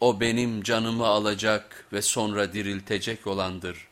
O benim canımı alacak ve sonra diriltecek olandır.